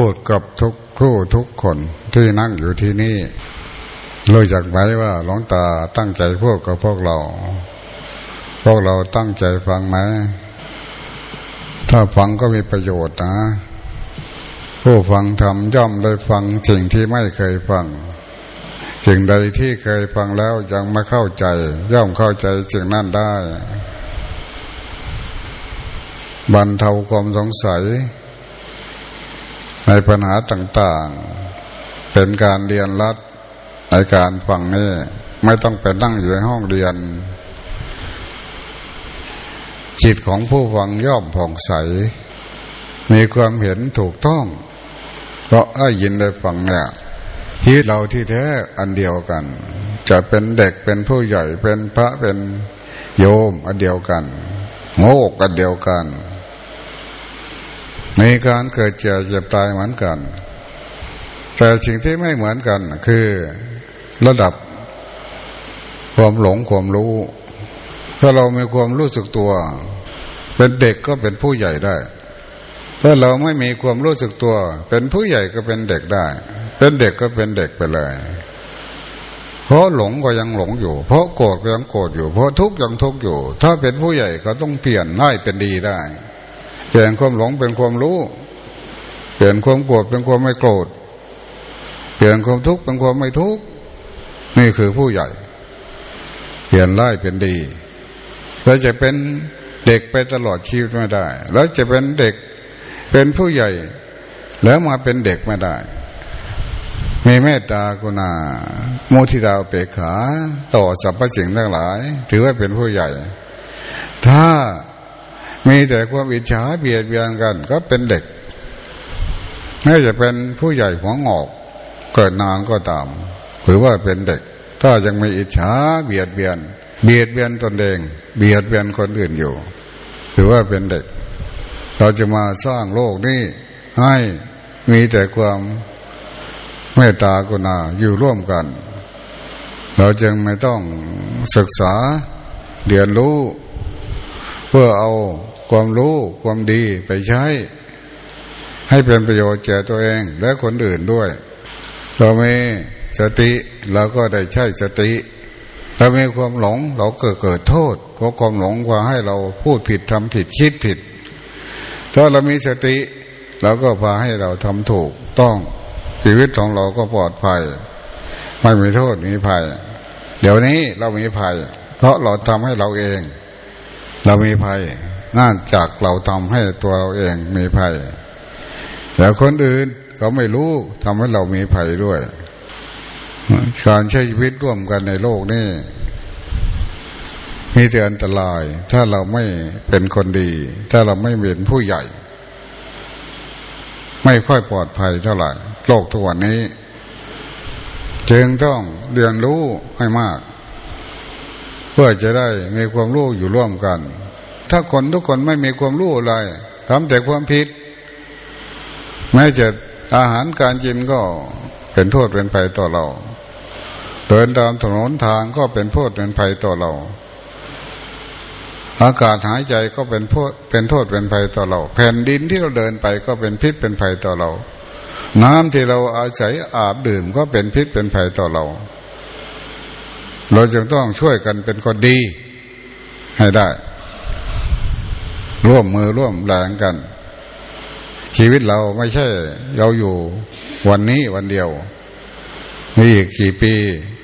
พูดกับทุกผู้ทุกคนที่นั่งอยู่ที่นี่รู้จักไหมว่าหลวงตาตั้งใจพูดกับพวกเรา พวกเราตั้งใจฟังไหม ถ้าฟังก็มีประโยชน์นะ ผู้ฟังทำย่อมได้ฟังสิ่งที่ไม่เคยฟังสิ่งใดที่เคยฟังแล้วยังไม่เข้าใจ ย่อมเข้าใจสิ่งนั้นได้ บรรเทาความสงสัย ในปัญหาต่างๆ เป็นการเรียนรัดในการฟังนี่ไม่ต้องไปนั่งอยู่ในห้องเรียน จิตของผู้ฟังย่อมผ่องใส มีความเห็นถูกต้อง เพราะได้ยินได้ฟังเนี่ยชีวิตเราที่แท้อันเดียวกัน จะเป็นเด็กเป็นผู้ใหญ่เป็นพระเป็นโยมอันเดียวกันโง่อันเดียวกัน มีการเกิดเจ็บเจ็บตายเหมือนกัน แต่สิ่งที่ไม่เหมือนกันคือระดับความหลงความรู้ ถ้าเรามีความรู้สึกตัว เป็นเด็กก็เป็นผู้ใหญ่ได้ ถ้าเราไม่มีความรู้สึกตัว เป็นผู้ใหญ่ก็เป็นเด็กได้ เป็นเด็กก็เป็นเด็กไปเลย เพราะหลงก็ยังหลงอยู่ เพราะโกรธก็ยังโกรธอยู่ เพราะทุกข์ยังทุกข์อยู่ ถ้าเป็นผู้ใหญ่ก็ต้องเปลี่ยนให้เป็นดีได้ เปลี่ยนความหลงเป็นความรู้ เปลี่ยนความโกรธเป็นความไม่โกรธ เปลี่ยนความทุกข์เป็นความไม่ทุกข์ นี่คือผู้ใหญ่ เปลี่ยนร้ายเป็นดีเราจะเป็นเด็กไปตลอดชีวิตไม่ได้ แล้วจะเป็นเด็กเป็นผู้ใหญ่ แล้วมาเป็นเด็กไม่ได้ มีเมตตากุณาโมทิดาเปกขา ต่อสรรพสิ่งทั้งหลาย ถือว่าเป็นผู้ใหญ่ ถ้า มีแต่ความอิจฉาเบียดเบียนกัน ก็เป็นเด็กไม่จะเป็นผู้ใหญ่หัวงอก เกิดนานก็ตามถือว่าเป็นเด็ก ถ้ายังมีอิจฉาเบียดเบียน เบียดเบียนตนเองเบียดเบียนคนอื่นอยู่ถือว่าเป็นเด็ก เราจะมาสร้างโลกนี้ให้มีแต่ความเมตตากรุณาอยู่ร่วมกัน เราจึงไม่ต้องศึกษาเรียนรู้ เพื่อเอาความรู้ความดีไปใช้ ให้เป็นประโยชน์แก่ตัวเองและคนอื่นด้วย เรามีสติเราก็ได้ใช้สติเรามีความหลงเราเกิดเกิดโทษ เพราะความหลงว่าให้เราพูดผิดทำผิดคิดผิด ถ้าเรามีสติเราก็พาให้เราทำถูกต้องชีวิตของเราก็ปลอดภัย ไม่มีโทษมีภัย เดี๋ยวนี้เรามีภัย เพราะเราทำให้เราเอง เรามีภัยน่าจากเราทำให้ตัวเราเองมีภัยแต่คนอื่นเขาไม่รู้ทำให้เรามีภัยด้วย การใช้ชีวิตร่วมกันในโลกนี้มีแต่อันตราย ถ้าเราไม่เป็นคนดี ถ้าเราไม่เป็นผู้ใหญ่ ไม่ค่อยปลอดภัยเท่าไหร่ โลกทุกวันนี้ จึงต้องเรียนรู้ให้มาก พื่อจะได้มีความรู้อยู่ร่วมกัน ถ้าคนทุกคนไม่มีความรู้อะไรทำแต่ความผิดแม้จะอาหารการกินก็เป็นโทษเป็นภัยต่อเรา เดินตามถนนทางก็เป็นโทษเป็นภัยต่อเรา อากาศหายใจก็เป็นโทษเป็นโทษเป็นภัยต่อเรา แผ่นดินที่เราเดินไปก็เป็นพิษเป็นภัยต่อเรา น้ำที่เราอาศัยอาบดื่มก็เป็นพิษเป็นภัยต่อเรา เราจึงต้องช่วยกันเป็นคนดีให้ได้ ร่วมมือร่วมแรงกัน ชีวิตเราไม่ใช่ เราอยู่วันนี้วันเดียว มีอีกกี่ปี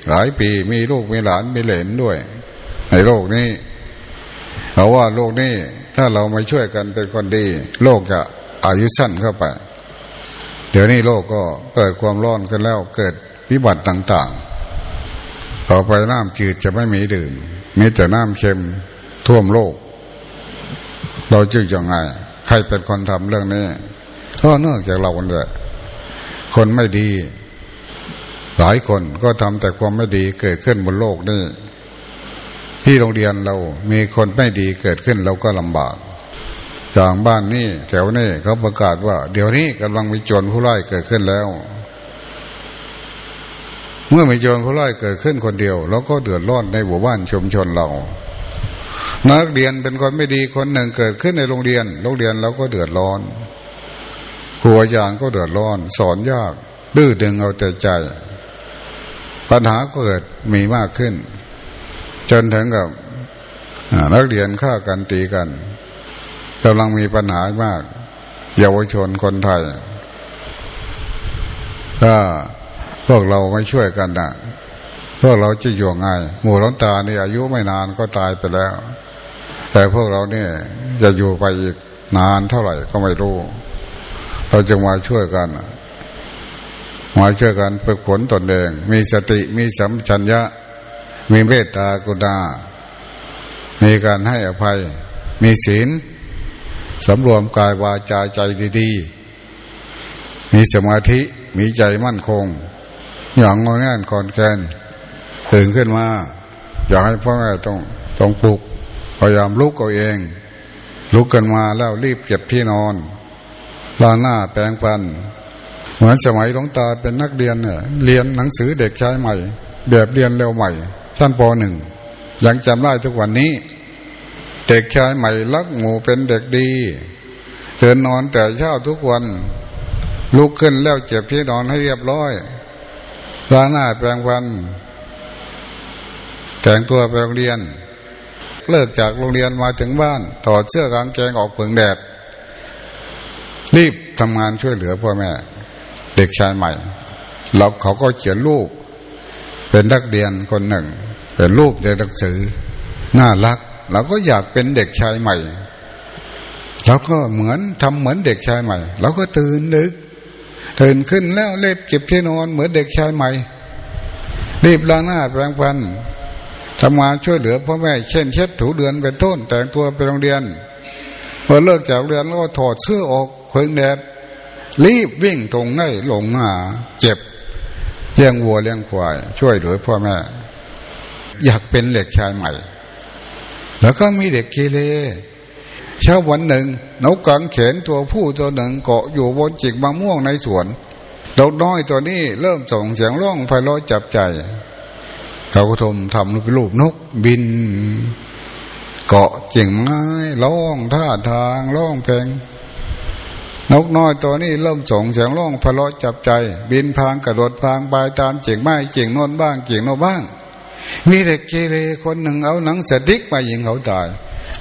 หลายปีมีลูกมีหลานมีเหลนด้วย ในโลกนี้เพราะว่าโลกนี้ถ้าเราไม่ช่วยกันเป็นคนดี โลกจะอายุสั้นเข้าไป เดี๋ยวนี้โลกก็เกิดความร้อนกันแล้วเกิดวิบัติต่างๆ ต่อไปน้ำจืดจะไม่มีดื่มมีแต่น้ำเค็มท่วมโลก เราจึงยังไง ใครเป็นคนทำเรื่องนี้ก็เนื่องจากเราคนเดียคนไม่ดี หลายคนก็ทำแต่ความไม่ดีเกิดขึ้นบนโลกนี้ที่โรงเรียนเรามีคนไม่ดีเกิดขึ้นเราก็ลำบากจากบ้านนี่แถวนี้เขาประกาศว่า เดี๋ยวนี้กำลังมีโจรผู้ร้ายเกิดขึ้นแล้ว เมื่อมีโจรผู้ร้ายเกิดขึ้นคนเดียวเราก็เดือดร้อนในหมู่บ้านชุมชนเรา นักเรียนเป็นคนไม่ดีคนหนึ่งเกิดขึ้นในโรงเรียน โรงเรียนเราก็เดือดร้อนครูอาจารย์ก็เดือดร้อน สอนยากดื้อดึงเอาแต่ใจ ปัญหาก็เกิดมีมากขึ้น จนถึงกับนักเรียนฆ่ากันตีกันกำลังมีปัญหามาก เยาวชนคนไทยถ้า พวกเราไม่ช่วยกันนะพวกเราจะอยู่ไงหมู่ล้นตานี่อายุไม่นานก็ตายไปแล้ว แต่พวกเราเนี่ยจะอยู่ไปอีกนานเท่าไหร่ก็ไม่รู้ เราจะมาช่วยกันมาช่วยกันฝึกฝนตนเอง มีสติมีสัมชัญญะ มีเมตตากรุณามีการให้อภัย มีศีลสำรวมกายวาจาใจดี ๆ มีสมาธิมีใจมั่นคง อย่างงอแน่นคอนแกนตื่นขึ้นมา อยากให้พ่อแม่ต้องต้องปลุกพยายามลุกเอาเอง ลุกกันมาแล้วรีบเก็บที่นอนล้างหน้าแปรงฟัน เหมือนสมัยหลวงตาเป็นนักเรียนเนี่ยเรียนหนังสือเด็กชายใหม่ แบบเรียนเร็วใหม่ชั้นปหนึ่งยังจำได้ทุกวันนี้ เด็กชายใหม่รักหมูเป็นเด็กดีเตือนนอนแต่เช้าทุกวัน ลุกขึ้นแล้วเจ็บที่นอนให้เรียบร้อย ล้างหน้าแปรงฟัน แต่งตัวไปโรงเรียน เลิกจากโรงเรียนมาถึงบ้านถอดเสื้อกางเกงออกเปลืองแดด รีบทำงานช่วยเหลือพ่อแม่ เด็กชายใหม่แล้วเขาก็เขียนรูป เป็นนักเรียนคนหนึ่ง เป็นรูปในหนังสือ น่ารักเราก็อยากเป็นเด็กชายใหม่เราก็เหมือนทำเหมือนเด็กชายใหม่เราก็ตื่นนึก ตื่นขึ้นแล้วเล็บเก็บที่นอนเหมือนเด็กชายใหม่ รีบล้างหน้าแปรงฟันทำงานช่วยเหลือพ่อแม่เช่นเช็ดถูเดือนเป็นต้นแต่งตัวไปโรงเรียนพอเลิกจากเรียนแล้วก็ถอดเสื้อออกเพิงแดดรีบวิ่งตรงให้หลงหาเจ็บเลี้ยงวัวเลี้ยงควาย ช่วยเหลือพ่อแม่ อยากเป็นเด็กชายใหม่ แล้วก็มีเด็กเกเร เช้าวันหนึ่งนกกังเขนตัวผู้ตัวหนึ่งเกาะอยู่บนจิกมะม่วงในสวนดอกน้อยตัวนี้เริ่มส่งเสียงร้องไพเราะจับใจเขาก็ทมทำเป็นรูปนกบิน เกาะจิงไม้ร้องท่าทางร้องเพลงนกน้อยตัวนี้เริ่มส่งเสียงร้องไพเราะจับใจ บินพลางกระโดดพลางไปตามกิ่งไม้กิ่งนั้นบ้างกิ่งโน้นบ้าง มีเด็กเกเรคนหนึ่งเอาหนังสติ๊กมายิงเขาตาย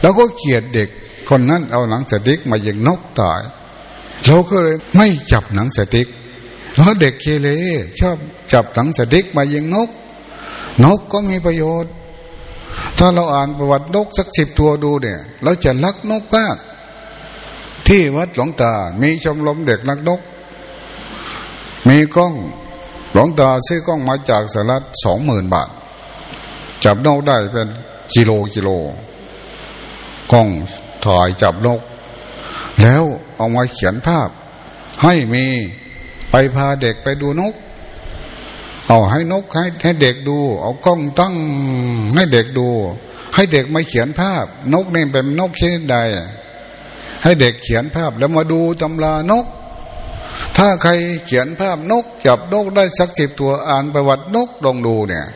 แล้วก็เกลียดเด็ก คนนั้นเอาหนังสติ๊กมายิงนกตาย เราก็เลยไม่จับหนังสติ๊กเพราะเด็กเกเรชอบจับหนังสติ๊กมายิงนก นกก็มีประโยชน์ ถ้าเราอ่านประวัตินกสักสิบตัวดูเนี่ย เราจะรักนกมากที่วัดหลวงตา มีชมรมเด็กรักนก มีกล้อง หลวงตาซื้อกล้องมาจากสหรัฐสองหมื่นบาท จับนกได้เป็นกิโลกิโล กล้องถ่ายจับนก แล้วเอามาเขียนภาพ ให้มีไปพาเด็กไปดูนก เอาให้นกให้ให้เด็กดู เอากล้องตั้งให้เด็กดู ให้เด็กมาเขียนภาพ นกนี่เป็นนกชนิดใด ให้เด็กเขียนภาพแล้วมาดูตำรานก ถ้าใครเขียนภาพนก จับนกได้สักสิบตัวอ่านประวัตินกลองดูเนี่ย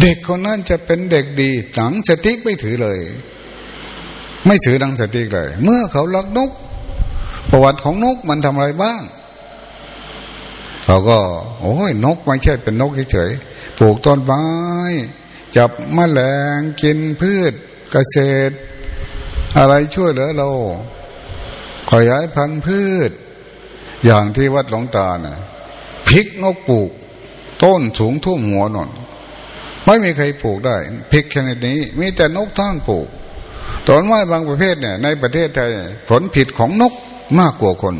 เด็กคนนั้นจะเป็นเด็กดีหนังสติ๊กไม่ถือเลย ไม่ถือดังสติเลย เมื่อเขาลักนก ประวัติของนกมันทำอะไรบ้าง เขาก็ โอ้ยนกไม่ใช่เป็นนกเฉยๆปลูกต้นไม้ จับมแมลงกินพืชเกษตร อะไรช่วยเหลือเราขยายพันธุ์พืช อย่างที่วัดหลวงตาเนะ่ยพริกนกปลูก ต้นสูงทุ่มหัวนอนไม่มีใครปลูกได้พริกชนิดนี้ มีแต่นกท่านปลูก ต้นไม้บางประเภทเนี่ย ในประเทศไทยผลผิดของนกมากกว่าคน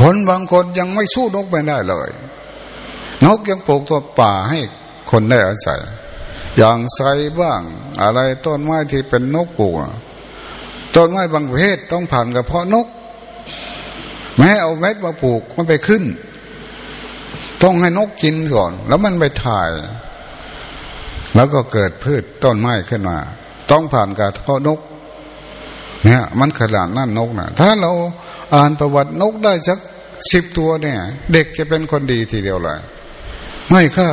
คนบางคนยังไม่สู้นกไม่ได้เลย นกยังปลูกตัวป่าให้คนได้อาศัย อย่างไทรบ้าง อะไรต้นไม้ที่เป็นนกปลูกต้นไม้บางประเภทต้องผ่านกระเพาะนก แม้เอาเม็ดมาปลูกมันไปขึ้น ต้องให้นกกินก่อน แล้วมันไปถ่าย แล้วก็เกิดพืชต้นไม้ขึ้นมา ต้องผ่านการเพาะนก เนี่ย มันขนาดนั่นนกนะถ้าเราอ่านประวัตินกได้สักสิบตัวเนี่ย เด็กจะเป็นคนดีทีเดียวเลยไม่ฆ่า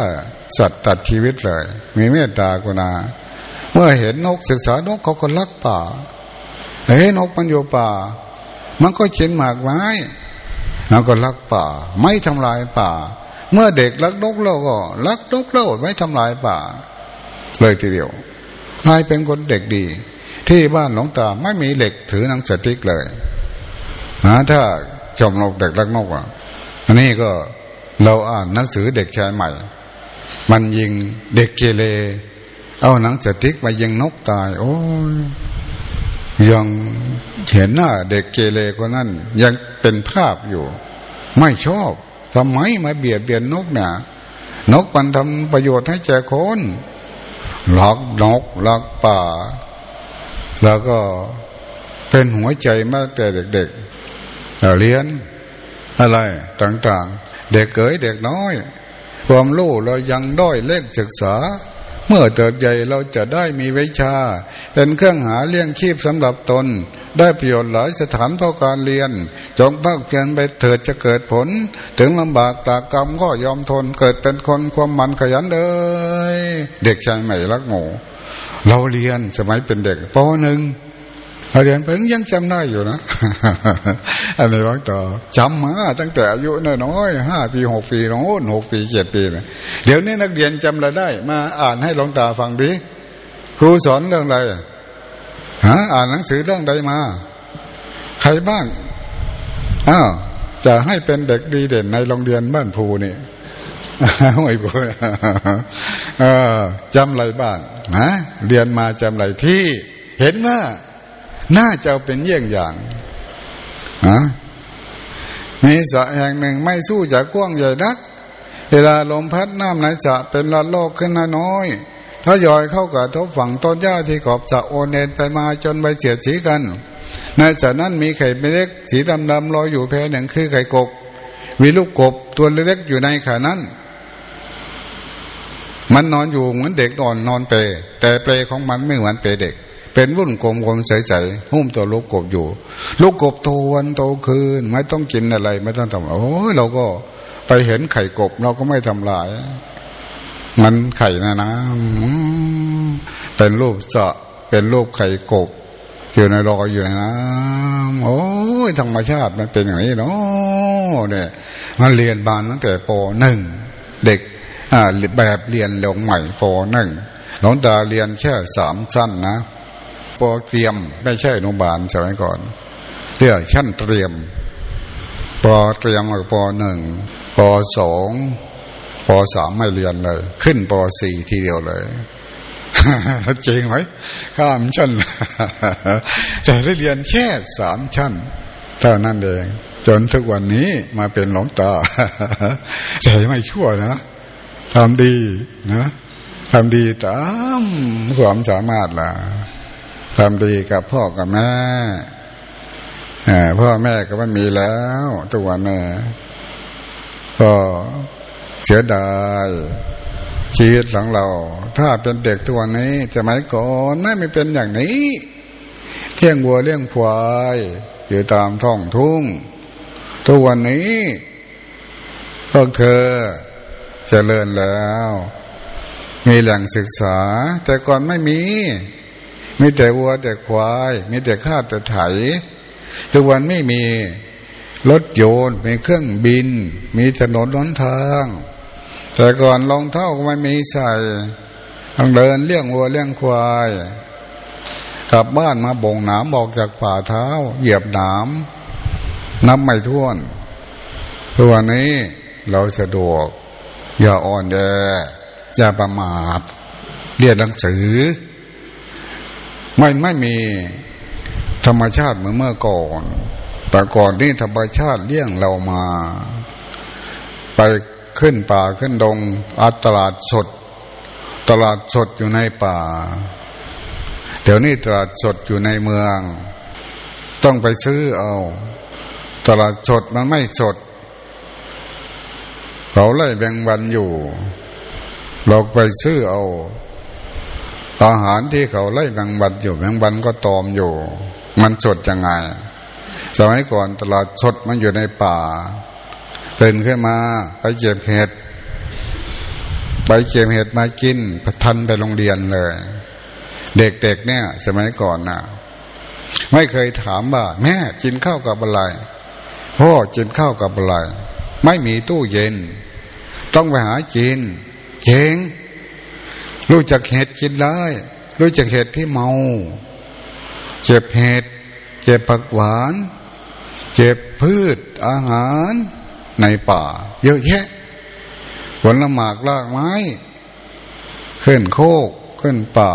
สัตว์ตัดชีวิตเลย มีเมตตากรุณาเมื่อเห็นนกศึกษานกเขาก็รักป่าเฮ้นกมันอยู่ป่า มันก็เขียนหมากไม้แล้วก็รักป่า ไม่ทำลายป่า เมื่อเด็กรักนกเราก็รักนกเราไม่ทำลายป่า เลยทีเดียว กลายเป็นคนเด็กดี ที่บ้านหลวงตาไม่มีเหล็กถือหนังสติ๊กเลยนะถ้าชมนกเด็กรักนกอะอันนี้ก็เราอ่านหนังสือเด็กชายใหม่ มันยิงเด็กเกเรเอาหนังสติ๊กมายิงนกตาย โอ้ยยังเห็นหน้าเด็กเกเรคนนั้น ยังเป็นภาพอยู่ ไม่ชอบทำไมมาเบียดเบียนนกเนี่ยนกมันทำประโยชน์ให้แก่คน ลักนกลักป่า แล้วก็เป็นหัวใจมาแต่เด็กๆเรียนอะไรต่างๆ เด็กเก๋ยเด็กน้อย ความรู้เรายังด้อยเล็กศึกษา เมื่อเติบใหญ่เราจะได้มีวิชา เป็นเครื่องหาเลี้ยงชีพสำหรับตน ได้ประโยชน์หลายสถานเพราะการเรียน จงภาคเพียนไปเถิดจะเกิดผล ถึงลำบากตากกรรมก็ยอมทนเกิดเป็นคนความมันขยันเลยเด็กชายใหม่รักหมูเราเรียนสมัยเป็นเด็กปหนึ่งเรียนเป็นยังจำได้อยู่นะอันนี้ร้องต่อจำมาตั้งแต่อายุน้อยห้าปีหกปีน้องหกปีเจ็ดปีนะเดี๋ยวนี้นักเรียนจำอะไรได้ มาอ่านให้หลวงตาฟังดิครูสอนเรื่องอะไร ฮะอ่านหนังสือเรื่องใดมา ใครบ้างอ้าวจะให้เป็นเด็กดีเด่นในโรงเรียนบ้านภูนี่ไม่พูดจำอะไรบ้างนะเรียนมาจำอะไรที่เห็นว่าน่าจะเป็นเยี่ยงอย่างนะมีสระแห่งหนึ่งไม่สู้จากกว้างใหญ่นัก เวลาลมพัดน้ำในสระเป็นละโลกขึ้นน้อย ถ้าย่อยเข้ากับทบฝั่งต้นหญ้าที่ขอบสะโอนเนนไปมาจนใบเสียดสีกัน ในสระนั้นมีไข่เล็กสีดำดำลอยอยู่แพหนึ่งคือไข่กบมีลูกกบตัวเล็กอยู่ในขานั้น มันนอนอยู่เหมือนเด็กนอนนอนเปรแต่เปรของมันไม่เหมือนเปรเด็ก เป็นวุ่นกลมกลมใสๆหุ้มตัวลูกกบอยู่ ลูกกบโตวันโตคืน ไม่ต้องกินอะไร ไม่ต้องทำโอ้ยเราก็ไปเห็นไข่กบเราก็ไม่ทำลาย มันไข่นะนะเป็นรูปจะเป็นรูปไข่กบ อยู่ในรออยู่ในน้ำโอ้ยธรรมชาติมันเป็นอย่างนี้เนาะเนี่ยมันเรียนบานตั้งแต่ปหนึ่งเด็กอ่าแบบเรียนลงใหม่ปหนึ่งหลวงตาเรียนแค่สามชั้นนะปเตรียมไม่ใช่นุบาลสมัยก่อนเรียกชั้นเตรียมปเตรียมกับปหนึ่งปสอง ปอสามไม่เรียนเลย ขึ้นปสี่ทีเดียวเลยจริงไหมข้ามชั้นจะได้เรียนแค่สามชั้นเท่านั้นเอง จนทุกวันนี้มาเป็นหลวงตาใจไม่ชั่วนะทำดีนะทำดีตามความสามารถล่ะทำดีกับพ่อกับแม่พ่อแม่ก็ไม่มีแล้ว ตัววันนี้ก็ เสียดายชีวิตของเรา ถ้าเป็นเด็กตัวนี้จะไม่ก่อนไม่ไม่เป็นอย่างนี้เลี้ยงวัวเลี้ยงควายอยู่ตามท้องทุ่งตัววันนี้พวกเธอจเจริญแล้ว มีแหล่งศึกษา แต่ก่อนไม่มี มีแต่วัวแต่ควาย มีแต่ข้าแต่ไถ ทุกวันไม่มีรถโยนมีเครื่องบิน มีถนนล้นทาง แต่ก่อนรองเท้าก็ไม่มีใส่ต้องเดินเลี้ยงวัวเลี้ยงควายกลับบ้านมาบ่งหนามออกจากฝ่าเท้า เหยียบหนามนับไม่ท้วนทุกวันนี้เราสะดวก อย่าอ่อนแออย่าประมาทเรียนหนังสือ ไม่ไม่มีธรรมชาติเหมือนเมื่อก่อน แต่ก่อนนี่ธรรมชาติเลี้ยงเรามา ไป ขึ้นป่าขึ้นดงอาตลาดสด ตลาดสดอยู่ในป่า เดี๋ยวนี้ตลาดสดอยู่ในเมือง ต้องไปซื้อเอา ตลาดสดมันไม่สด เขาไล่แบ่งวันอยู่ เราไปซื้อเอา อาหารที่เขาไล่แมงวันอยู่แมงวันก็ตอมอยู่ มันสดยังไง สมัยก่อนตลาดสดมันอยู่ในป่า ตื่นขึ้นมาไปเก็บเห็ดไปเก็บเห็ดมากินทันไปโรงเรียนเลย เด็กๆเนี่ย สมัยก่อนนะ่ะ ไม่เคยถามว่า แม่กินข้าวกับอะไรพ่อกินข้าวกับอะไร ไม่มีตู้เย็น ต้องไปหาจีนเจงรู้จักเห็ดกินได้ รู้จักเห็ดที่เมา เจ็บเห็ด เจ็บผักหวาน เจ็บพืชอาหาร ในป่า เยอะแยะผลละหมากลากไม้ ขึ้นโคก ขึ้นป่า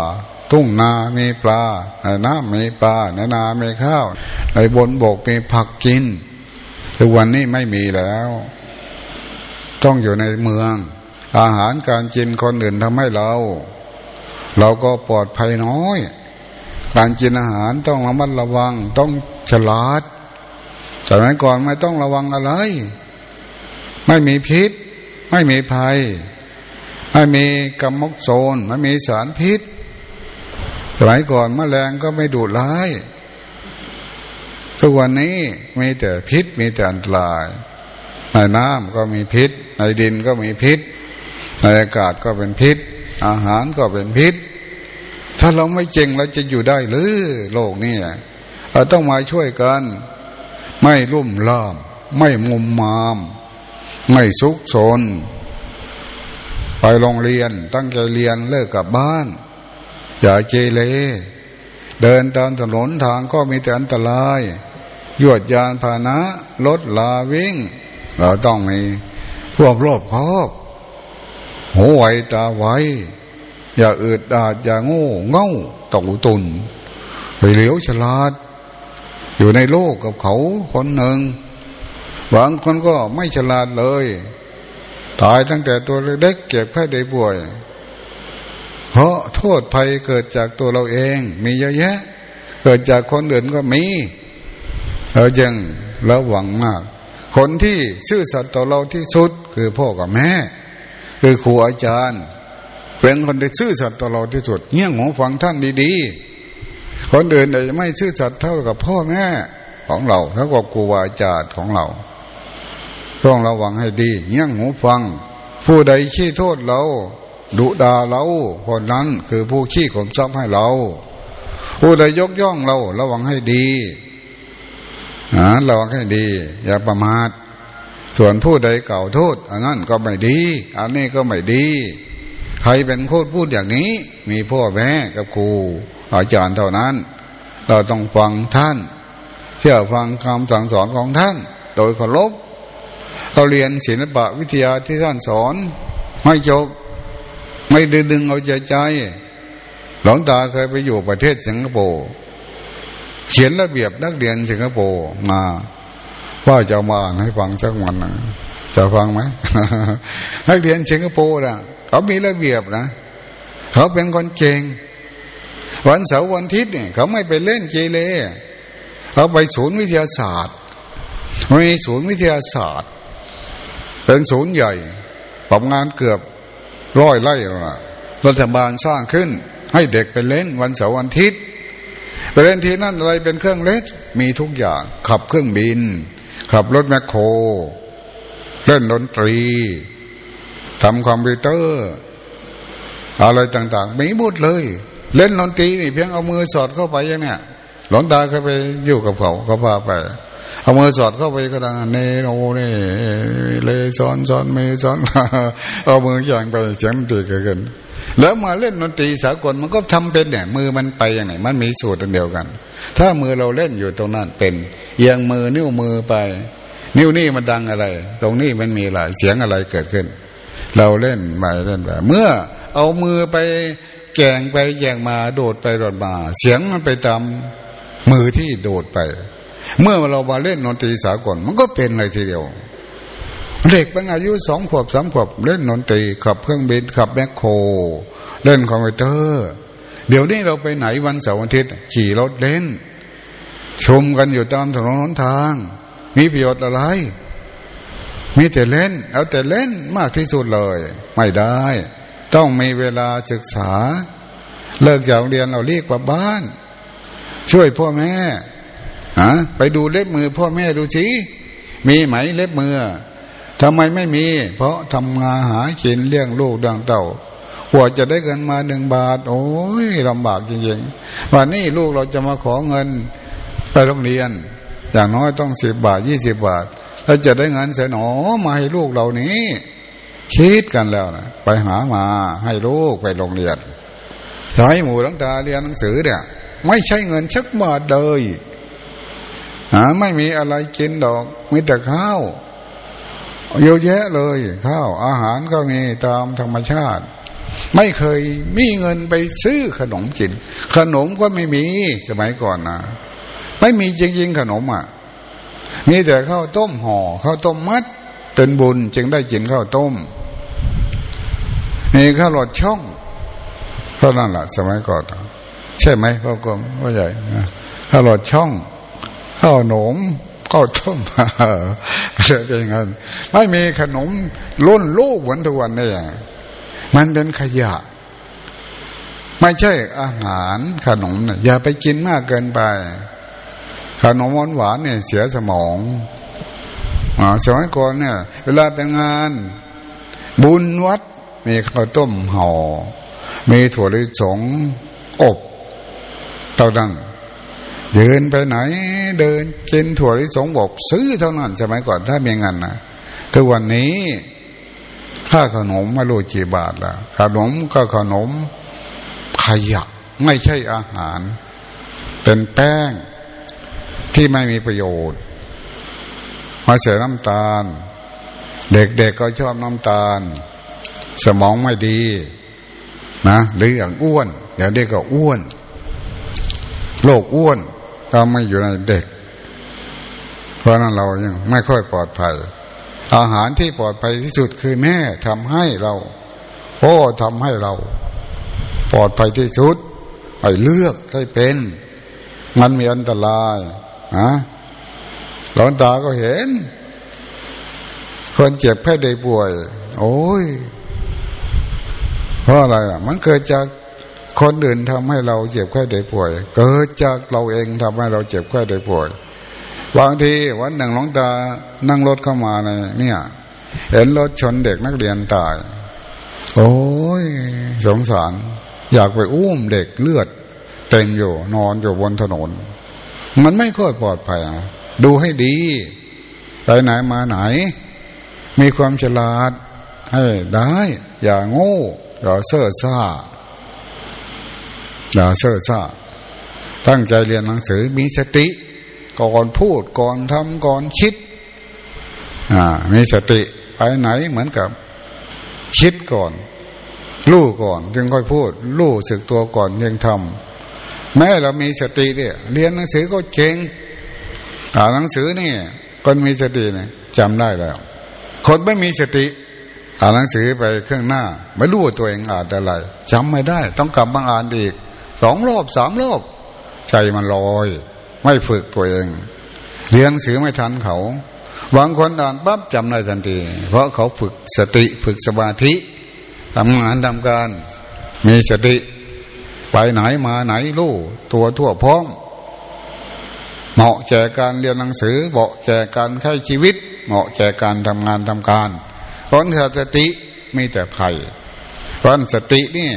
ทุ่งนามีปลาในน้ำมีปลาในนามีข้าว ในบนบกมีผักกินทุกวันนี้ไม่มีแล้ว ต้องอยู่ในเมือง อาหารการกินคนอื่นทำให้เรา เราก็ปลอดภัยน้อยการกินอาหารต้องระมัดระวังต้องฉลาดแต่ไหนก่อนไม่ต้องระวังอะไร ไม่มีพิษ ไม่มีภัย ไม่มีกรรมกโซนไม่มีสารพิษสมัยก่อนมแมลงก็ไม่ดูดร้าย ทุกวันนี้มีแต่พิษมีแต่อันตราย ในน้ำก็มีพิษ ในดินก็มีพิษ ในอากาศก็เป็นพิษ อาหารก็เป็นพิษ ถ้าเราไม่เจงเราจะอยู่ได้หรือโลกนี้เราต้องมาช่วยกัน ไม่รุ่มล่าม ไม่มุมมาม ไม่ซุกซนไปโรงเรียนตั้งใจเรียนเลิกกลับบ้าน อย่าเจเล เดินตามถนนทางก็มีแต่อันตรายยวดยานพานะรถลาวิ่ง เราต้องมีพวกรอบครอบหัวไวตาไวอย่าอืดดาดอย่าโง่เง่าตกตุนไปเหลียวฉลาด อยู่ในโลกกับเขาคนหนึ่ง บางคนก็ไม่ฉลาดเลย ตายตั้งแต่ตัวเล็กเก็บแค่ได้ป่วย เพราะโทษภัยเกิดจากตัวเราเอง มีเยอะแยะ เกิดจากคนอื่นก็มีเรายังระวังมาก คนที่ซื่อสัตย์ต่อเราที่สุดคือพ่อกับแม่ คือครูอาจารย์เป็นคนที่ซื่อสัตย์ต่อเราที่สุดเงี้ยงหูฟังท่านดีๆ คนอื่นอาจจะไม่ซื่อสัตย์เท่ากับพ่อแม่ของเราเท่ากับครูอาจารย์ของเรา ต้องระวังให้ดีเงี้ยงหูฟัง ผู้ใดขี้โทษเราดุดาเราคนนั้นคือผู้ขี้ข่มทรัพย์ให้เรา ผู้ใดยกย่องเรา ระวังให้ดีนะระวังให้ดี อย่าประมาทส่วนผู้ใดเก่าโทษ อันนั้นก็ไม่ดี อันนี้ก็ไม่ดี ใครเป็นโคตรพูดอย่างนี้ มีพ่อแม่กับครูอาจารย์เท่านั้น เราต้องฟังท่าน เชื่อฟังคำสั่งสอนของท่าน โดยเคารพ เราเรียนศิลปะวิทยาที่ท่านสอน ไม่จบ ไม่ดึงดึงเอาใจใจ หลวงตาเคยไปอยู่ประเทศสิงคโปร์เขียนระเบียบนักเรียนสิงคโปร์มาว่าจะมาอ่านให้ฟังสักวันนะจะฟังไหมนักเรียนสิงคโปร์นะเขามีระเบียบนะเขาเป็นคนเก่งวันเสาร์วันอาทิตย์เนี่ยเขาไม่ไปเล่นเจเลเขาไปศูนย์วิทยาศาสตร์มีศูนย์วิทยาศาสตร์ เป็นศูนย์ใหญ่ประมาณเกือบร้อยไร่ละรัฐบาลสร้างขึ้น ให้เด็กไปเล่นวันเสาร์วันอาทิตย์ไปเล่นที่นั่นอะไรเป็นเครื่องเล็กมีทุกอย่าง ขับเครื่องบิน ขับรถแมคโคร เล่นดนตรีทำคอมพิวเตอร์ อะไรต่าง ๆ มีหมดเลย เล่นดนตรีนี่เพียงเอามือสอดเข้าไปอย่างเนี้ยหลอนตาเคยไปอยู่กับเขาเขาพาไป เอามือสอดเข้าไปก็ดังเนโนนี่เลยซ้อนซ้อนมือซ้อนเอามืออย่างไปเสียงตีเกันแล้วมาเล่นดนตรีสากลมันก็ทำเป็นเนี่ยมือมันไปอย่างไหนมันมีสูตรเดียวกัน ถ้ามือเราเล่นอยู่ตรงนั้นเป็นเอียงมือนิ้วมือไป นิ้วนี่มันดังอะไร ตรงนี้มันมีอะไรเสียงอะไรเกิดขึ้น เราเล่นไปเล่นไปเมื่อเอามือไปแกงไปแยงมาโดดไปโดดมา เสียงมันไปตามมือที่โดดไป เมื่อเรามาเล่นดนตรีสากลมันก็เป็นอะไรทีเดียว เด็กเป็นอายุสองขวบสามขวบเล่นดนตรีขับเครื่องบินขับแมคโคร เล่นคอมพิวเตอร์ เดี๋ยวนี้เราไปไหนวันเสาร์อาทิตย์ขี่รถเล่น ชมกันอยู่ตามถนนหนทาง มีประโยชน์อะไร มีแต่เล่น เอาแต่เล่นมากที่สุดเลย ไม่ได้ ต้องมีเวลาศึกษา เลิกจากเรียนเราเรียกกว่าบ้าน ช่วยพ่อแม่ ฮะไปดูเล็บมือ พ่อแม่ดูสิมีไหมเล็บมือทำไมไม่มี เพราะทำงานหากินเลี้ยงลูกดังเต่ากว่าจะได้เงินมาหนึ่งบาท โอ้ยลำบากจริงๆวันนี้ลูกเราจะมาขอเงินไปโรงเรียน อย่างน้อยต้องสิบบาทยี่สิบบาทถ้าจะได้เงินเสียหนอมาให้ลูกเรานี้ คิดกันแล้วนะไปหามาให้ลูกไปโรงเรียนใช้หมู่ลังตาเรียนหนังสือเนี่ย ไม่ใช่เงินชักบาทเลย หาไม่มีอะไรกินดอกมีแต่ข้าวเยอะแยะเลย ข้าวอาหารก็มีตามธรรมชาติ ไม่เคยมีเงินไปซื้อขนมกิน ขนมก็ไม่มีสมัยก่อนนะไม่มีจริงๆขนมอะมีแต่ข้าวต้มห่อข้าวต้มมัดเป็นบุญจึงได้กินข้าวต้มมีข้าวหลอดช่องเท่านั้นแหละสมัยก่อน ใช่ไหมพ่อกรมพ่อใหญ่ข้าวหลอดช่อง ข้าวหนมข้าวต้มอะไรอย่างนั้นไม่มีขนมล้นลูกเหมือนทุกวันนี่มันเป็นขยะ ไม่ใช่อาหารขนมนะอย่าไปกินมากเกินไป ขนมหวานเนี่ย เสียสมองอสมัยก่อนเนี่ย เวลาเป็นงาน บุญวัด มีข้าวต้มห่อมีถั่วลิสงอบเท่านั้น เดินไปไหน เดินกินถั่วลิสงบอกซื้อเท่านั้นสมัยก่อนถ้ามีเงินนะทุกวันนี้ค่าขนมไม่รู้กี่บาทละขนมก็ขนมขยะไม่ใช่อาหาร เป็นแป้งที่ไม่มีประโยชน์ มาเสียน้ำตาล เด็กๆกก็ชอบน้ำตาล สมองไม่ดี นะ หรืออย่างอ้วน อย่างเด็กก็อ้วนโรคอ้วน ถ้าไม่อยู่ในเด็ก เพราะนั้นเรายังไม่ค่อยปลอดภัย อาหารที่ปลอดภัยที่สุดคือแม่ทำให้เราพ่อทำให้เรา ปลอดภัยที่สุดไปเลือกให้เป็น มันมีอันตรายนะหลวงตาก็เห็น คนเจ็บแค่ได้ป่วย โอ้ยเพราะอะไรอะ มันเกิดจาก คนอื่นทำให้เราเจ็บแค่ได้ป่วย เกิดจากเราเองทำให้เราเจ็บแค่ได้ป่วย บางทีวันหนึ่งหลวงตานั่งรถเข้ามาในเนี่ย เห็นรถชนเด็กนักเรียนตาย โอ้ยสงสาร อยากไปอุ้มเด็กเลือด เต็มอยู่นอนอยู่บนถนน มันไม่ค่อยปลอดภัยดูให้ดีไปไหนมาไหน มีความฉลาดให้ได้ อย่าโง่อย่าเซ่อซ่า อย่าเซ่อซ่าตั้งใจเรียนหนังสือมีสติ ก่อนพูดก่อนทำก่อนคิด อ่า มีสติไปไหนเหมือนกับ คิดก่อนรู้ก่อน จึงค่อยพูดรู้สึกตัวก่อนยังทำแม้เรามีสติเนี่ยเรียนหนังสือก็เก่งอ่านหนังสือนี่คนมีสติเนี่ยจำได้แล้ว คนไม่มีสติอ่านหนังสือไปเครื่องหน้า ไม่รู้ตัวเองอ่านอะไรจำไม่ได้ ต้องกลับมาอ่านอีก สองรอบสามรอบ ใจมันลอย ไม่ฝึกตัวเอง เรียนหนังสือไม่ทันเขาบางคนอ่านปั๊บจำได้ทันที เพราะเขาฝึกสติฝึกสมาธิทำงานทำการ มีสติ ไปไหนมาไหนรู้ตัวทั่วพร้อมเหมาะแก่การเรียนหนังสือเหมาะแก่การใช้ชีวิต เหมาะแก่การทำงานทำการเพราะสติไมีแต่ภัยเพราะสตินี่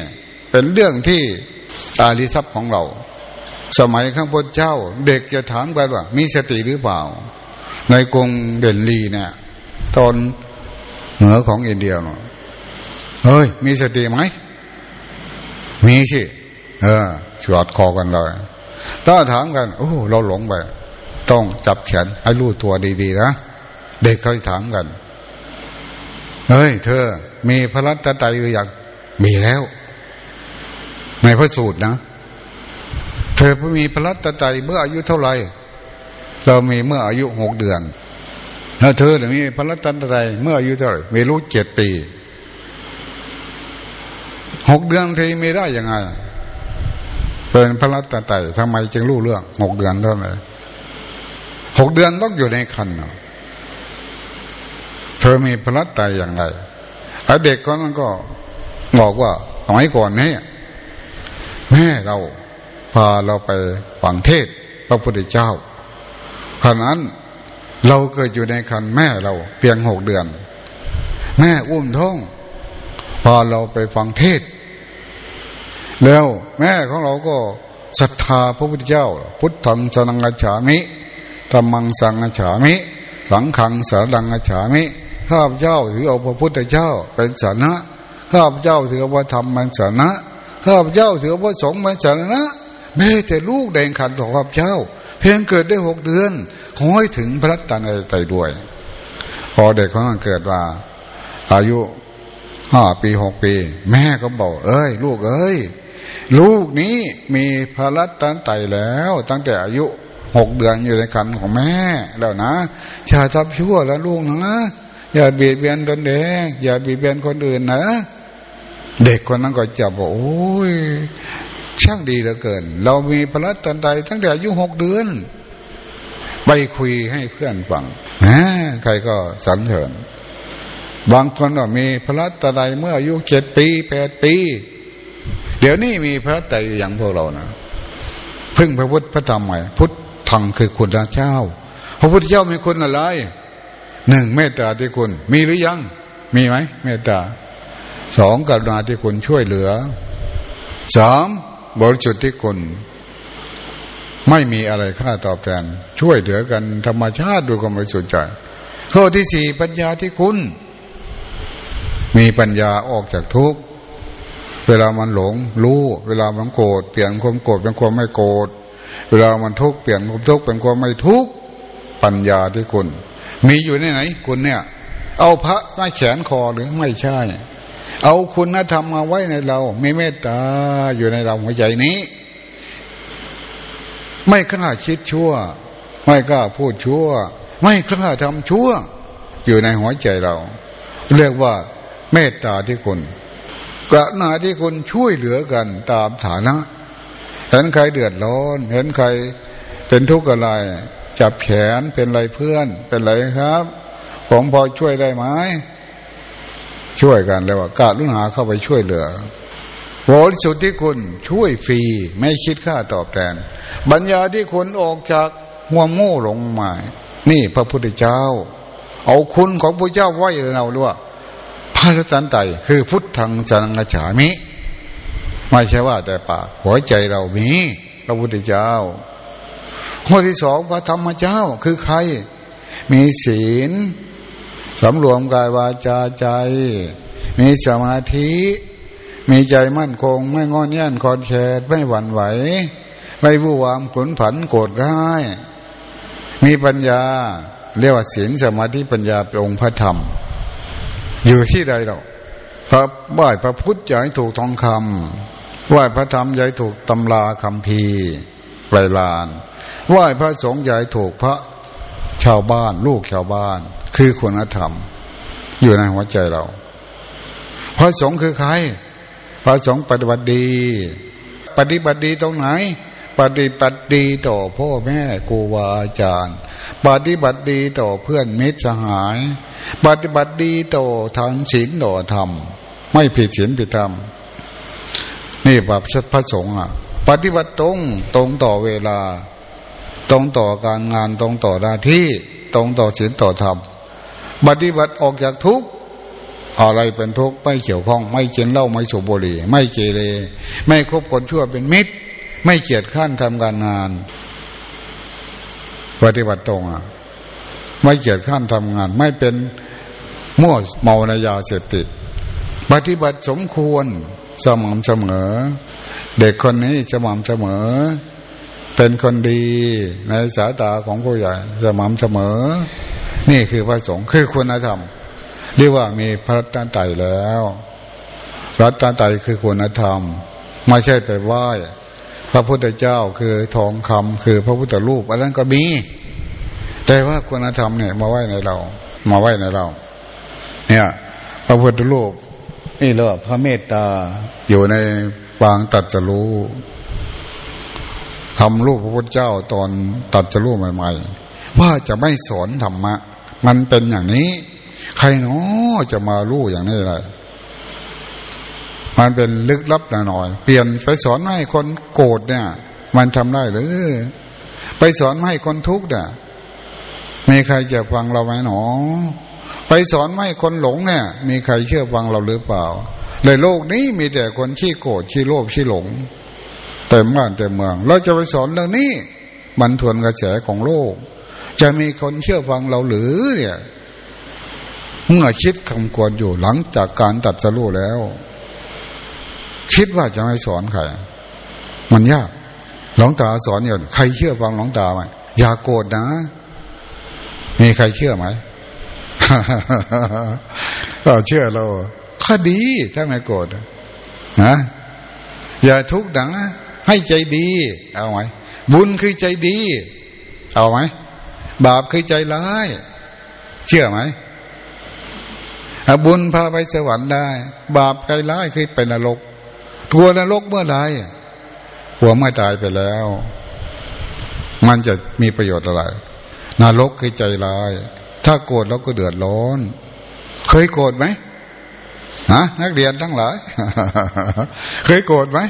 เป็นเรื่องที่ อาลิทรัพย์ของเรา สมัยข้างพระเจ้า เด็กจะถามกันว่า มีสติหรือเปล่า ในกรุงเดนลีเนี่ยตอนเหนือของอินเดียเนาะเฮ้ย มีสติไหม มีสิ เออสวดคอกันเลยถ้าถามกัน โอ้เราหลงไป ต้องจับแขนให้รู้ตัวดีๆนะ เด็กเขาถามกัน เฮ้ย เธอ มีพระรัตตรัยหรือยัง มีแล้ว ในพระสูตรนะ เธอมีพระรัตใจเมื่ออายุเท่าไหร่ เรามีเมื่ออายุหกเดือนถ้าเธอมีพระรัตใจเมื่ออายุเท่าไหร่มีรู้เจ็ดปีหกเดือนทีมีได้ยังไงเป็นพระรัตใจทำไมจึงรู้เรื่องหกเดือนเท่าไหร่หกเดือนต้องอยู่ในคันเธอมีพระรัตใจอย่างไรไอเด็กคนนั้นก็บอกว่าสมัยก่อนนี้ แม่เราพาเราไปฝังเทศพระพุทธเจ้าขณะนั้นเราเกิดอยู่ในคันแม่เราเพียงหกเดือน แม่อุ้มท้องพาเราไปฟังเทศ แล้วแม่ของเราก็ศรัทธาพระพุทธเจ้า พุทธังสนังกัจฉามิธรรมังสังฆฉามิ สังขังสารังฉามิข้าพเจ้าถือเอาพระพุทธเจ้าเป็นสานะข้าพเจ้าถือเอาพระธรรมเป็นสานะ ข้าพเจ้าถือเอาพระสงฆ์เป็นสานะแม้แต่ลูกแดงขันของข้าพเจ้า เพียงเกิดได้หกเดือนขอให้ถึงพระตันใตด้วย พอเด็กของมันเกิดว่า อายุห้าปีหกปี แม่ก็บอก เอ้ย ลูกเอ้ย ลูกนี้มีพระรัตนไตแล้ว ตั้งแต่อายุหกเดือนอยู่ในคันของแม่แล้วนะชาทับชั่วแล้วลูกนะอย่าเบียดเบียนตนเองอย่าเบียดเบียนคนอื่นนะ เด็กคนนั้นก็จะบอกโอ้ยช่างดีเหลือเกิน เรามีพระรัตนตรัยตั้งแต่อายุหกเดือน ไปคุยให้เพื่อนฟังฮใครก็สรรเสริญบางคนก็มีพระรัตนตรัยเมื่ออายุเจ็ดปีแปดปี เดี๋ยวนี้มีพระรัตนตรัยอย่างพวกเรานะพึ่งพระพุทธพระธรรมใหม่พุทธังคือคุณเจ้า พระพุทธเจ้ามีคุณอะไรหนึ่งเมตตาที่คุณ มีหรือยัง มีไหมเมตตา สองกรุณาที่คุณช่วยเหลือสามบริสุทธิ์ที่คุณ ไม่มีอะไรค่าตอบแทน ช่วยเหลือกันธรรมชาติดูความบริสุทธิ์ใจข้อที่สี่ปัญญาที่คุณ มีปัญญาออกจากทุกข์เวลามันหลง รู้ เวลามันโกรธเปลี่ยนความโกรธเป็นความไม่โกรธเวลามันทุกข์เปลี่ยนความทุกข์เป็นความไม่ทุกข์ปัญญาที่คุณ มีอยู่ในไหนคุณเนี่ย เอาพระไม่แขนคอหรือไม่ใช่ เอาคุณธรรมมาไว้ในเราม่เมตตาอยู่ในเราหัวใจนี้ ไม่กล้าคิดชั่ว ไม่กล้าพูดชั่ว ไม่กล้าทำชั่ว อยู่ในหัวใจเรา เรียกว่า เมตตาที่คุณกระนาที่คุณช่วยเหลือกันตามฐานะเห็นใครเดือดร้อนเห็นใครเป็นทุกข์อะไร จับแขนเป็นไรเพื่อนเป็นไรครับ ผมพอช่วยได้ไหม ช่วยกันแล้วว่ากาลุหาเข้าไปช่วยเหลือบริสุทธิ์ที่คุณช่วยฟรีไม่คิดค่าตอบแทนบัญญาที่คุณออกจากหัวโง่ลงมานี่พระพุทธเจ้า เอาคุณของพระเจ้าไว้เราด้วยพระรัตนตยคือพุทธังจังฉามิ ไม่ใช่ว่าแต่ปากหัวใจเรามีพระพุทธเจ้าข้อที่สองพระธรรมเจ้าคือใคร มีศีล สำรวมกายวาจาใจ มีสมาธิ มีใจมั่นคง ไม่งอนแย่นคอนแคดไม่หวั่นไหว ไม่บู้วามขุนผันโกรธง่าย มีปัญญา เรียกว่าศีลสมาธิปัญญาเป็นองค์พระธรรม อยู่ที่ใดเราพระไหว้พระพุทธใหญ่ถูกทองคำไหว้พระธรรมใหญ่ถูกตำราคำพีไรลานไหว้พระสงฆ์ใหญ่ถูกพระ ชาวบ้าน ลูกชาวบ้าน คือคุณธรรม อยู่ในหัวใจเรา พระสงฆ์คือใคร พระสงฆ์ปฏิบัติดี ปฏิบัติดีตรงไหน ปฏิบัติดีต่อพ่อแม่ครูบาอาจารย์ ปฏิบัติดีต่อเพื่อนมิตรสหาย ปฏิบัติดีต่อทางศีลต่อธรรม ไม่ผิดศีลผิดธรรมนี่แบบพระสงฆ์อะ ปฏิบัติตรงตรงต่อเวลา ตรงต่อการงานตรงต่อหน้าที่ตรงต่อศีลต่อธรรมปฏิบัติออกจากทุกข์อะไรเป็นทุกข์ไม่เกี่ยวข้อง ไม่เจนเล่าไม่สูบบุหรี่ ไม่เกเรไม่คบคนชั่วเป็นมิตร ไม่เกียจขั้นทำการงาน ปฏิบัติตรงอะไม่เกียจขั้นทำงาน ไม่เป็นมั่วเมาในยาเสพติดปฏิบัติสมควรสม่ำเสมอ เด็กคนนี้สม่ำเสมอ เป็นคนดีในสายตาของผู้ใหญ่สม่ำเสมอ นี่คือพระสงฆ์คือคุณธรรมเรียกว่ามีพระรัตนตรัยแล้วรัตนตรัยคือคุณธรรม ไม่ใช่ไปไหว้พระพุทธเจ้าคือทองคำคือพระพุทธรูปอันนั้นก็มี แต่ว่าคุณธรรมเนี่ยมาไหว้ในเรา มาไหว้ในเรา เนี่ย พระพุทธรูปนี่เรียกว่าพระเมตตาอยู่ในปางตัดจะรู้ำรูปพระพุทธเจ้าตอนตัดจะรูปใหม่ ๆ ว่าจะไม่สอนธรรมะ มันเป็นอย่างนี้ ใครเนาะจะมารู้อย่างนี้เลยมันเป็นลึกลับหน่อยเปลี่ยนไปสอนให้คนโกรธเนี่ย มันทำได้หรือ ไปสอนให้คนทุกข์เนี่ยมีใครจะฟังเราไหมหนอ ไปสอนให้คนหลงเนี่ย มีใครเชื่อฟังเราหรือเปล่าเลยโลกนี้มีแต่คนขี้โกรธขี้โลภขี้หลง ต็มบ้านเต็มเมือง เราจะไปสอนเรื่องนี้ มันทวนกระแสของโลก จะมีคนเชื่อฟังเราหรือเนี่ย เมื่อคิดคำกวนอยู่หลังจากการตัดสรู้แล้ว คิดว่าจะไม่สอนใคร มันยากหลวงตาสอนอยู่ใครเชื่อฟังหลวงตาไหมอย่าโกรธนะ มีใครเชื่อไหมเราเชื่อเราคดีถ้าไม่โกรธนะอย่าทุกข์นะ ให้ใจดี เอาไหมบุญคือใจดี เอาไหมบาปคือใจร้าย เชื่อไหมบุญพาไปสวรรค์ได้ บาปใจร้ายคือไปนรกกลัวนรกเมื่อไรหัวไม่ตายไปแล้ว มันจะมีประโยชน์อะไรนรกคือใจร้าย ถ้าโกรธเราก็เดือดร้อน เคยโกรธไหมฮะนักเรียนทั้งหลาย เคยโกรธไหม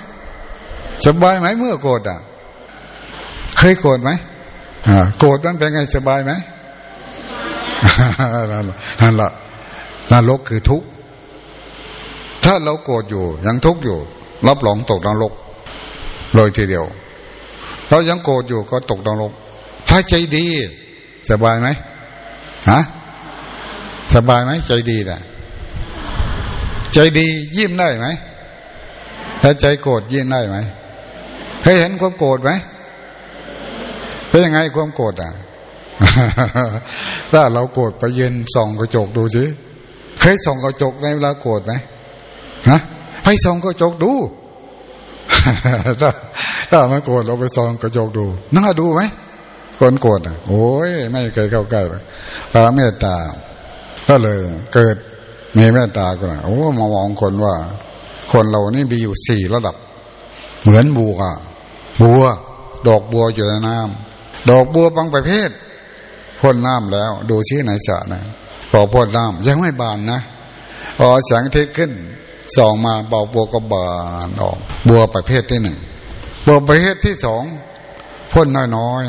สบายไหมเมื่อโกรธอะ เคยโกรธไหมโกรธมันเป็นไงสบายไหมนั่นแหละนรกคือทุกข์ถ้าเราโกรธอยู่ ยังทุกข์อยู่ รับรองตกนรกเลยทีเดียวเรายังโกรธอยู่ก็ตกนรกถ้าใจดีสบายไหมฮะสบายไหมใจดีนะใจดียิ้มได้ไหมถ้าใจโกรธยิ้มได้ไหม เคยเห็นความโกรธไหมเป็นยังไงความโกรธอะถ้าเราโกรธไปยืนส่องกระจกดูสิเคยส่องกระจกในเวลาโกรธไหมฮะไปส่องกระจกดูถ้าถ้ามันโกรธเราไปส่องกระจกดูน่าดูไหมคนโกรธอะ โอ้ยไม่เคยเข้าใกล้พระเมตตา ก็เลยเกิดมีเมตตาก็นะโอ้มามองคนว่า คนเรานี่มีอยู่สี่ระดับ เหมือนบัว บัว ดอกบัวอยู่ในน้ำดอกบัวบางประเภทพ่นน้ำแล้ว ดูชี้ไหนสะนะพอพ่นน้ำยังไม่บานนะพอแสงอาทิตย์ขึ้นส่องมาเบาบัวก็บานออกบัวประเภทที่หนึ่งบัวประเภทที่สองพ่นน้อย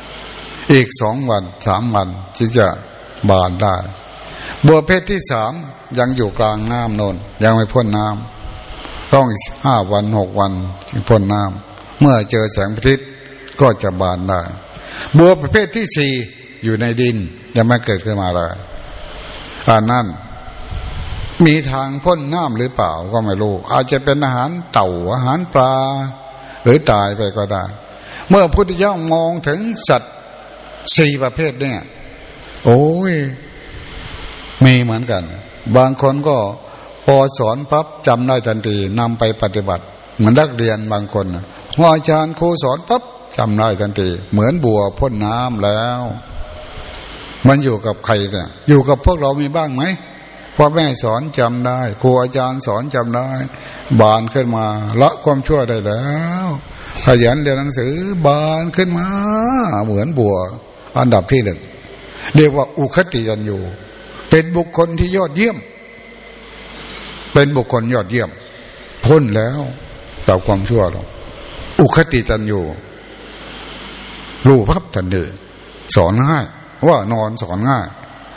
ๆอีกสองวันสามวันจึงจะบานได้ บัวเพศที่สามยังอยู่กลางน้ำนนยังไม่พ้นน้ำต้องห้าวันหกวันจึงพ้นน้ำ เมื่อเจอแสงพระอาทิตย์ก็จะบานได้บัวประเภทที่สี่อยู่ในดินยังไม่เกิดขึ้นมาเลยอันนั้นมีทางพ้นน้ำหรือเปล่าก็ไม่รู้ อาจจะเป็นอาหารเต่าอาหารปลา หรือตายไปก็ได้ เมื่อพุทธเจ้ามองถึงสัตว์สี่ประเภทเนี่ย โอ้ย มีเหมือนกัน บางคนก็พอสอนพับจำได้ทันทีนำไปปฏิบัติ เหมือนนักเรียนบางคน ออาจารย์ครูสอนพับจำได้ทันทีเหมือนบัวพ่นน้ำแล้ว มันอยู่กับใครเนี่ยอยู่กับพวกเรามีบ้างไหมพ่อแม่สอนจำได้ ครูอาจารย์สอนจำได้ บานขึ้นมา ละความชั่วได้แล้วขยันเรียนหนังสือบานขึ้นมา เหมือนบัว อันดับที่หนึ่งเรียกว่าอุคติยันอยู่ เป็นบุคคลที่ยอดเยี่ยม เป็นบุคคลยอดเยี่ยม พ้นแล้วจากความชั่วหรอก อุคติตันอยู่รู้พับทันเดสอนง่าย ว่านอนสอนง่าย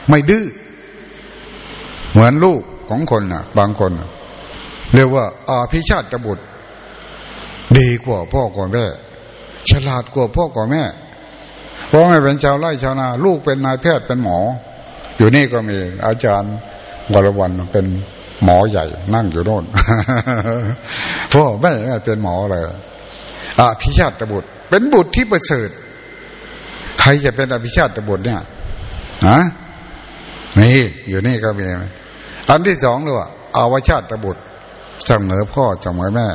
ไม่ดื้อเหมือนลูกของคนน่ะ บางคนเรียกว่าอาภิชาติบุตร ดีกว่าพ่อกว่าแม่ ฉลาดกว่าพ่อกว่าแม่พ่อแม่เป็นชาวไร่ชาวนา ลูกเป็นนายแพทย์เป็นหมอ อยู่นี่ก็มีอาจารย์วรวันเป็นหมอใหญ่นั่งอยู่โน่นพ่อแม่เป็นหมอเลย อภิชาติบุตร เป็นบุตรที่ประเสริฐใครจะเป็นอภิชาติบุตรเนี่ยฮะนี่อยู่นี่ก็มีอันที่สองเลยว่าอาวชาติบุตรเสมอพ่อเสมอแม่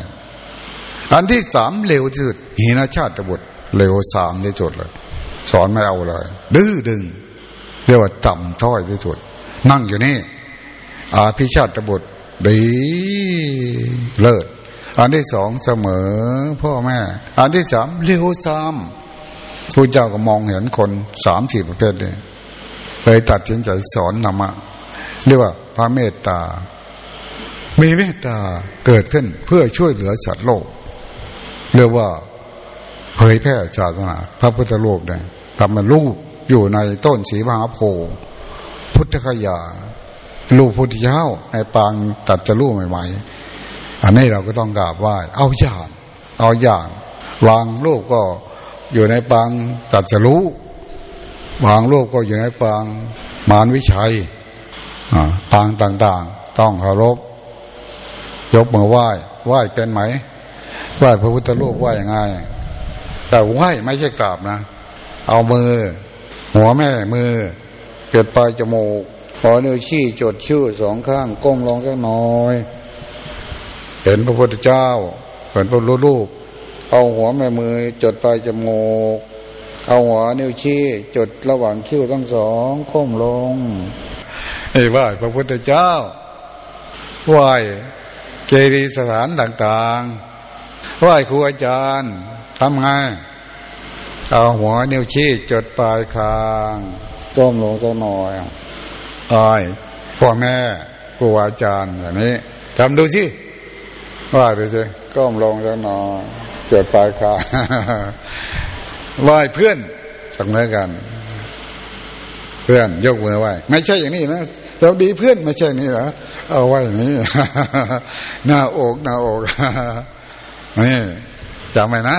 อันที่สามเร็วที่สุดหินชาติบุตรเร็วสามที่สุดเลยสอนไม่เอาเลย ดื้อดึง เรียกว่าต่ำท้อยที่สุด นั่งอยู่นี่อาภิชาติบุตรดีเลิศ อันที่สองเสมอพ่อแม่ อันที่สามเลี้ยวซ้ำพระเจ้าก็มองเห็นคนสามสี่ประเภทเลยเลยตัดสินใจสอนนรมะเรียกว่าพระเมตตา มีเมตตาเกิดขึ้นเพื่อช่วยเหลือสัตว์โลก เรียกว่าเผยแพร่ศาสนาพระพุทธโลกเนี่ยทำมันลูกอยู่ในต้นสีมหาโพธิ์พุทธคยาลูกพุทธเจ้าในปางตัดจะลูกใหม่ ๆ อันนี้เราก็ต้องกราบไหว้เอาอย่าง เอาอย่างวางลูกก็อยู่ในปางตัดจะรู้บางรูปก็อยู่ในปางมารวิชัยปางต่างๆ ต้องเคารพ ยกมือไหว้ไหว้เป็นไหมไหว้พระพุทธรูปไหว้ยังไงแต่ไหว้ไม่ใช่กราบนะ เอามือ หัวแม่มือเกิดปลายจมูกพอนิ้วชี้จดชื่อสองข้างก้มลงสักน่อย เห็นพระพุทธเจ้า เห็นพระรูป เอาหัวแม่มือจดปลายจมูก เอาหัวนิ้วชี้จดระหว่างคิ้วทั้งสองก้มลงไอ้ไหว้พระพุทธเจ้าไหว้เจดีย์สถานต่างๆไหว้ครูอาจารย์ทำไงเอาหัวนิ้วชี้จดปลายคางก้มลงสักหน่อยอ้อยพ่อแม่ครูอาจารย์แบบนี้ทำดูสิ ว่าดูสิก้มลงสักหน่อยจดปลายขาไหว้เพื่อนสักเมื่อกัน เพื่อนยกมือไหว้ไม่ใช่อย่างนี้นะเราดีเพื่อนไม่ใช่นี้เหรอเอาไว้นี้หน้าอกหน้าอกนี่จำไว้นะ